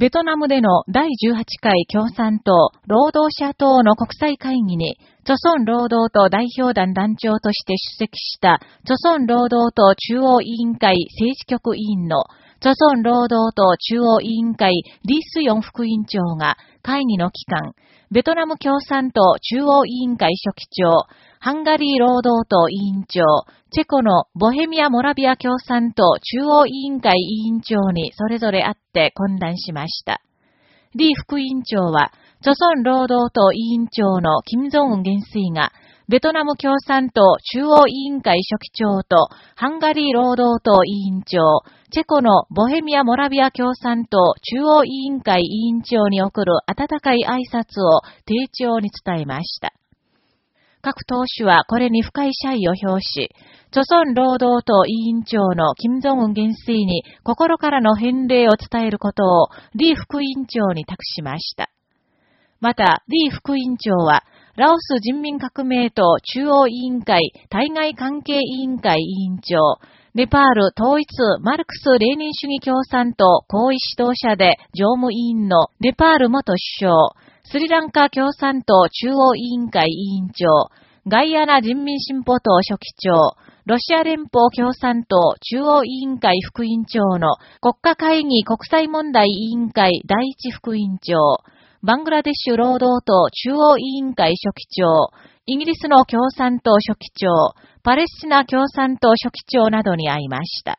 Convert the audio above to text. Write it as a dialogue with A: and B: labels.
A: ベトナムでの第18回共産党、労働者党の国際会議に、著村労働党代表団団長として出席した、著村労働党中央委員会政治局委員の、著村労働党中央委員会リースヨン副委員長が会議の期間、ベトナム共産党中央委員会書記長、ハンガリー労働党委員長、チェコのボヘミア・モラビア共産党中央委員会委員長にそれぞれ会って懇談しました。李副委員長は、著村労働党委員長の金正恩元帥が、ベトナム共産党中央委員会書記長と、ハンガリー労働党委員長、チェコのボヘミア・モラビア共産党中央委員会委員長に送る温かい挨拶を丁重に伝えました。各党首はこれに深い謝意を表し、著村労働党委員長の金正恩元帥に心からの返礼を伝えることを李副委員長に託しました。また、李副委員長は、ラオス人民革命党中央委員会対外関係委員会委員長、ネパール統一マルクス・レーニン主義共産党行為指導者で常務委員のネパール元首相、スリランカ共産党中央委員会委員長、ガイアナ人民進歩党書記長、ロシア連邦共産党中央委員会副委員長の国家会議国際問題委員会第一副委員長、バングラデシュ労働党中央委員会書記長、イギリスの共産党書記長、パレスチナ共産党書記長などに会いました。